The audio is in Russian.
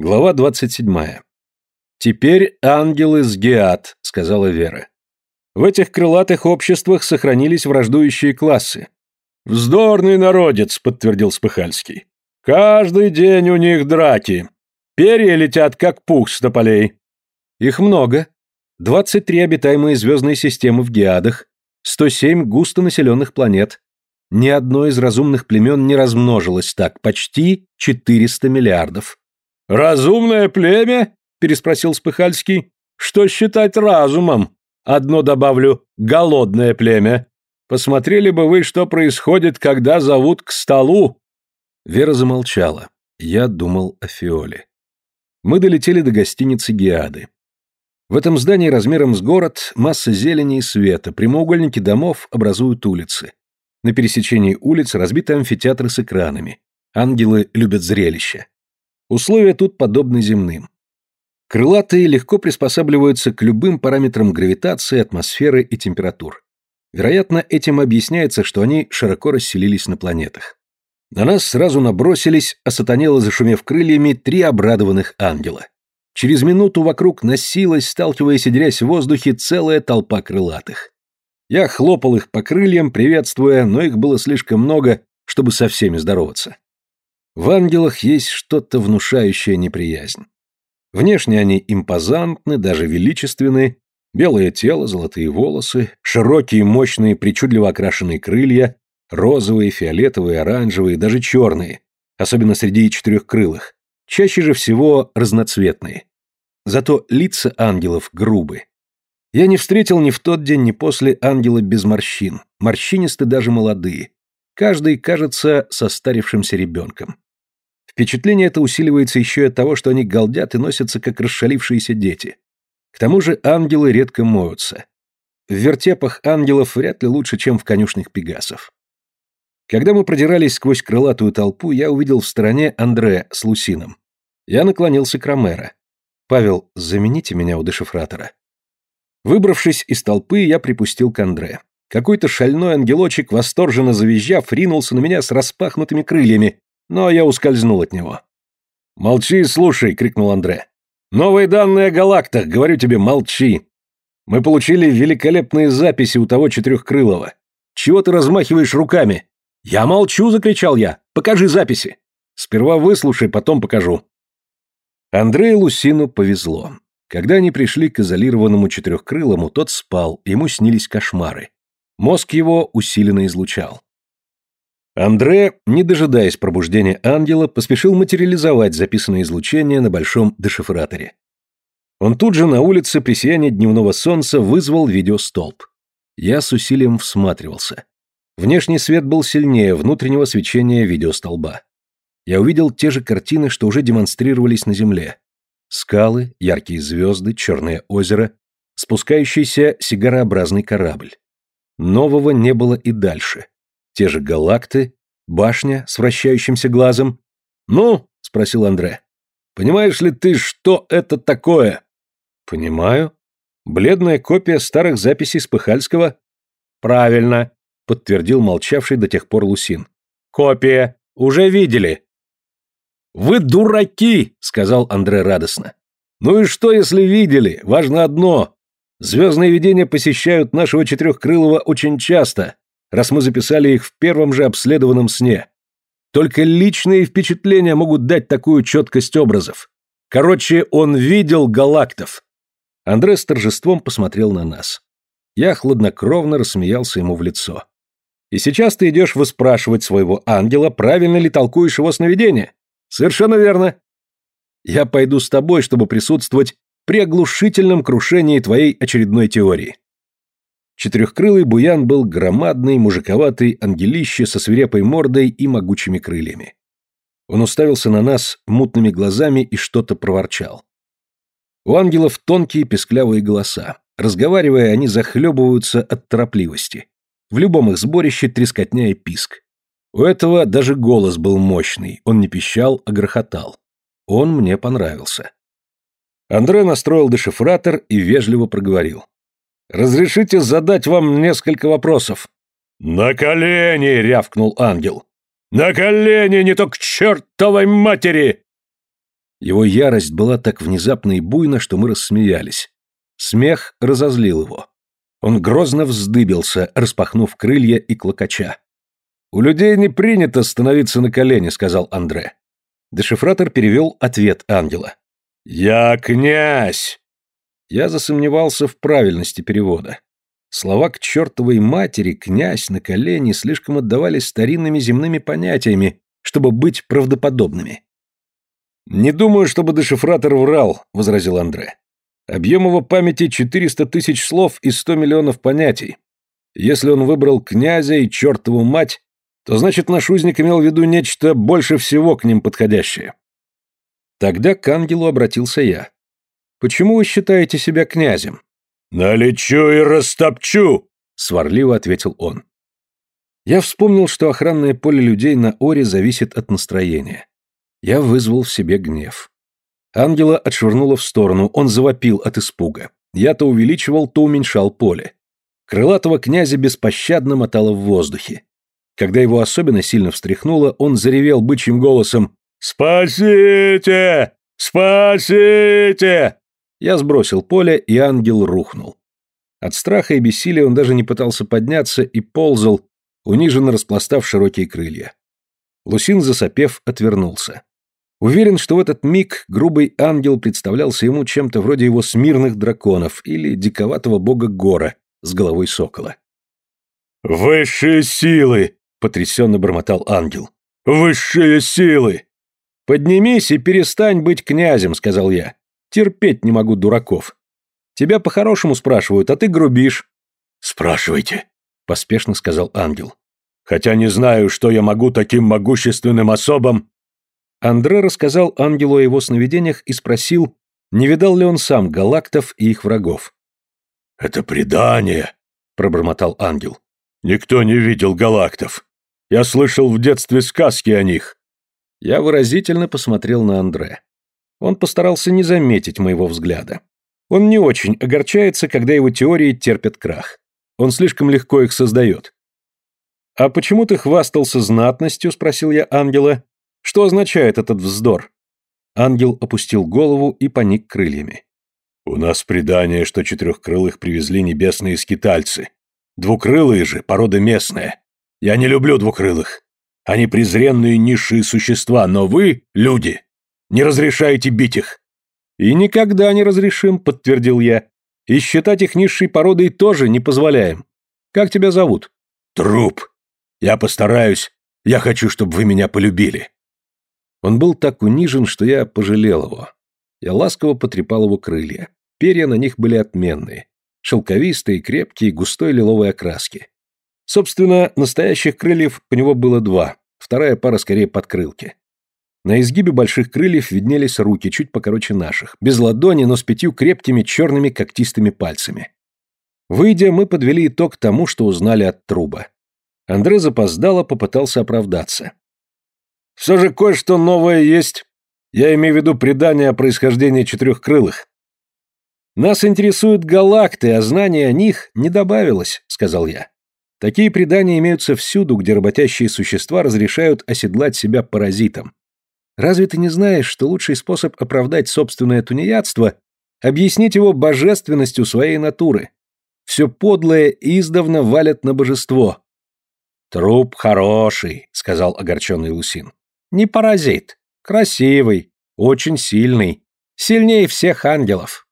Глава 27. «Теперь ангелы с Геат», — сказала Вера. «В этих крылатых обществах сохранились враждующие классы». «Вздорный народец», — подтвердил Спыхальский. «Каждый день у них драки. Перья летят, как пух с тополей». «Их много. 23 обитаемые звездные системы в Геадах, 107 густонаселенных планет. Ни одно из разумных племен не размножилось так, почти 400 миллиардов». «Разумное племя?» – переспросил Спыхальский. «Что считать разумом? Одно добавлю – голодное племя. Посмотрели бы вы, что происходит, когда зовут к столу?» Вера замолчала. Я думал о Фиоле. Мы долетели до гостиницы Геады. В этом здании размером с город масса зелени и света, прямоугольники домов образуют улицы. На пересечении улиц разбиты амфитеатры с экранами. Ангелы любят зрелище. Условия тут подобны земным. Крылатые легко приспосабливаются к любым параметрам гравитации, атмосферы и температур. Вероятно, этим объясняется, что они широко расселились на планетах. На нас сразу набросились, осатанело зашумев крыльями, три обрадованных ангела. Через минуту вокруг носилась, сталкиваясь и дерясь в воздухе, целая толпа крылатых. Я хлопал их по крыльям, приветствуя, но их было слишком много, чтобы со всеми здороваться. В ангелах есть что-то внушающее неприязнь. Внешне они импозантны, даже величественны, белое тело, золотые волосы, широкие, мощные, причудливо окрашенные крылья, розовые, фиолетовые, оранжевые, даже черные, особенно среди четырехкрылых, чаще же всего разноцветные. Зато лица ангелов грубы. Я не встретил ни в тот день, ни после ангела без морщин, морщинисты даже молодые. Каждый кажется состарившимся ребенком. Впечатление это усиливается еще и от того, что они галдят и носятся, как расшалившиеся дети. К тому же ангелы редко моются. В вертепах ангелов вряд ли лучше, чем в конюшнях пегасов. Когда мы продирались сквозь крылатую толпу, я увидел в стороне Андре с Лусином. Я наклонился к Ромеро. «Павел, замените меня у дешифратора». Выбравшись из толпы, я припустил к Андре. Какой-то шальной ангелочек, восторженно завизжав, ринулся на меня с распахнутыми крыльями, но я ускользнул от него. «Молчи и слушай!» — крикнул Андре. «Новые данные о галактах, говорю тебе, молчи! Мы получили великолепные записи у того четырехкрылого. Чего ты размахиваешь руками?» «Я молчу!» — закричал я. «Покажи записи!» «Сперва выслушай, потом покажу». Андрею Лусину повезло. Когда они пришли к изолированному четырехкрылому, тот спал, ему снились кошмары. Мозг его усиленно излучал. Андре, не дожидаясь пробуждения ангела, поспешил материализовать записанное излучение на большом дешифраторе. Он тут же на улице при сиянии дневного солнца вызвал видеостолб. Я с усилием всматривался. Внешний свет был сильнее внутреннего свечения видеостолба. Я увидел те же картины, что уже демонстрировались на Земле. Скалы, яркие звезды, черное озеро, спускающийся сигарообразный корабль. Нового не было и дальше. Те же галакты, башня с вращающимся глазом. «Ну?» — спросил Андре. «Понимаешь ли ты, что это такое?» «Понимаю. Бледная копия старых записей Спыхальского?» «Правильно», — подтвердил молчавший до тех пор Лусин. «Копия. Уже видели». «Вы дураки!» — сказал Андре радостно. «Ну и что, если видели? Важно одно. Звездные видения посещают нашего четырехкрылого очень часто, раз мы записали их в первом же обследованном сне. Только личные впечатления могут дать такую четкость образов. Короче, он видел галактов. Андре с торжеством посмотрел на нас. Я хладнокровно рассмеялся ему в лицо. И сейчас ты идешь выспрашивать своего ангела, правильно ли толкуешь его сновидение? Совершенно верно. Я пойду с тобой, чтобы присутствовать при оглушительном крушении твоей очередной теории. Четырехкрылый буян был громадный, мужиковатый ангелище со свирепой мордой и могучими крыльями. Он уставился на нас мутными глазами и что-то проворчал. У ангелов тонкие песклявые голоса. Разговаривая, они захлебываются от торопливости. В любом их сборище трескотня и писк. У этого даже голос был мощный, он не пищал, а грохотал. Он мне понравился. Андре настроил дешифратор и вежливо проговорил. Разрешите задать вам несколько вопросов?» «На колени!» — рявкнул ангел. «На колени, не то к чертовой матери!» Его ярость была так внезапна и буйна, что мы рассмеялись. Смех разозлил его. Он грозно вздыбился, распахнув крылья и клокоча. «У людей не принято становиться на колени», — сказал Андре. Дешифратор перевел ответ ангела. «Я князь!» Я засомневался в правильности перевода. Слова к чертовой матери, князь, на колени слишком отдавались старинными земными понятиями, чтобы быть правдоподобными. «Не думаю, чтобы дешифратор врал», — возразил Андре. «Объем его памяти 400 тысяч слов и 100 миллионов понятий. Если он выбрал князя и чертову мать, то значит наш узник имел в виду нечто больше всего к ним подходящее. Тогда к ангелу обратился я. «Почему вы считаете себя князем?» «Налечу и растопчу!» — сварливо ответил он. Я вспомнил, что охранное поле людей на Оре зависит от настроения. Я вызвал в себе гнев. Ангела отшвырнуло в сторону, он завопил от испуга. Я то увеличивал, то уменьшал поле. Крылатого князя беспощадно мотало в воздухе. Когда его особенно сильно встряхнуло, он заревел бычьим голосом «Спасите! Спасите!» Я сбросил поле, и ангел рухнул. От страха и бессилия он даже не пытался подняться и ползал, униженно распластав широкие крылья. Лусин, засопев, отвернулся. Уверен, что в этот миг грубый ангел представлялся ему чем-то вроде его смирных драконов или диковатого бога Гора с головой сокола. «Высшие силы!» — потрясенно бормотал ангел. «Высшие силы!» «Поднимись и перестань быть князем», — сказал я. «Терпеть не могу дураков. Тебя по-хорошему спрашивают, а ты грубишь». «Спрашивайте», — поспешно сказал ангел. «Хотя не знаю, что я могу таким могущественным особам...» Андре рассказал ангелу о его сновидениях и спросил, не видал ли он сам галактов и их врагов. «Это предание», — пробормотал ангел. «Никто не видел галактов. Я слышал в детстве сказки о них. Я выразительно посмотрел на Андре. Он постарался не заметить моего взгляда. Он не очень огорчается, когда его теории терпят крах. Он слишком легко их создает. «А почему ты хвастался знатностью?» – спросил я ангела. «Что означает этот вздор?» Ангел опустил голову и поник крыльями. «У нас предание, что четырехкрылых привезли небесные скитальцы. Двукрылые же, порода местная. Я не люблю двукрылых. Они презренные низшие существа, но вы, люди, не разрешаете бить их. И никогда не разрешим, подтвердил я. И считать их низшей породой тоже не позволяем. Как тебя зовут? Труп. Я постараюсь. Я хочу, чтобы вы меня полюбили. Он был так унижен, что я пожалел его. Я ласково потрепал его крылья. Перья на них были отменные. Шелковистые, крепкие, густой лиловой окраски. Собственно, настоящих крыльев у него было два, вторая пара скорее подкрылки. На изгибе больших крыльев виднелись руки, чуть покороче наших, без ладони, но с пятью крепкими черными когтистыми пальцами. Выйдя, мы подвели итог тому, что узнали от труба. Андре запоздало попытался оправдаться. «Все же кое-что новое есть. Я имею в виду предание о происхождении четырехкрылых». «Нас интересуют галакты, а знания о них не добавилось», — сказал я. Такие предания имеются всюду, где работящие существа разрешают оседлать себя паразитом. Разве ты не знаешь, что лучший способ оправдать собственное тунеядство – объяснить его божественностью своей натуры? Все подлое издавна валят на божество. «Труп хороший», – сказал огорченный Лусин. «Не паразит. Красивый, очень сильный. Сильнее всех ангелов».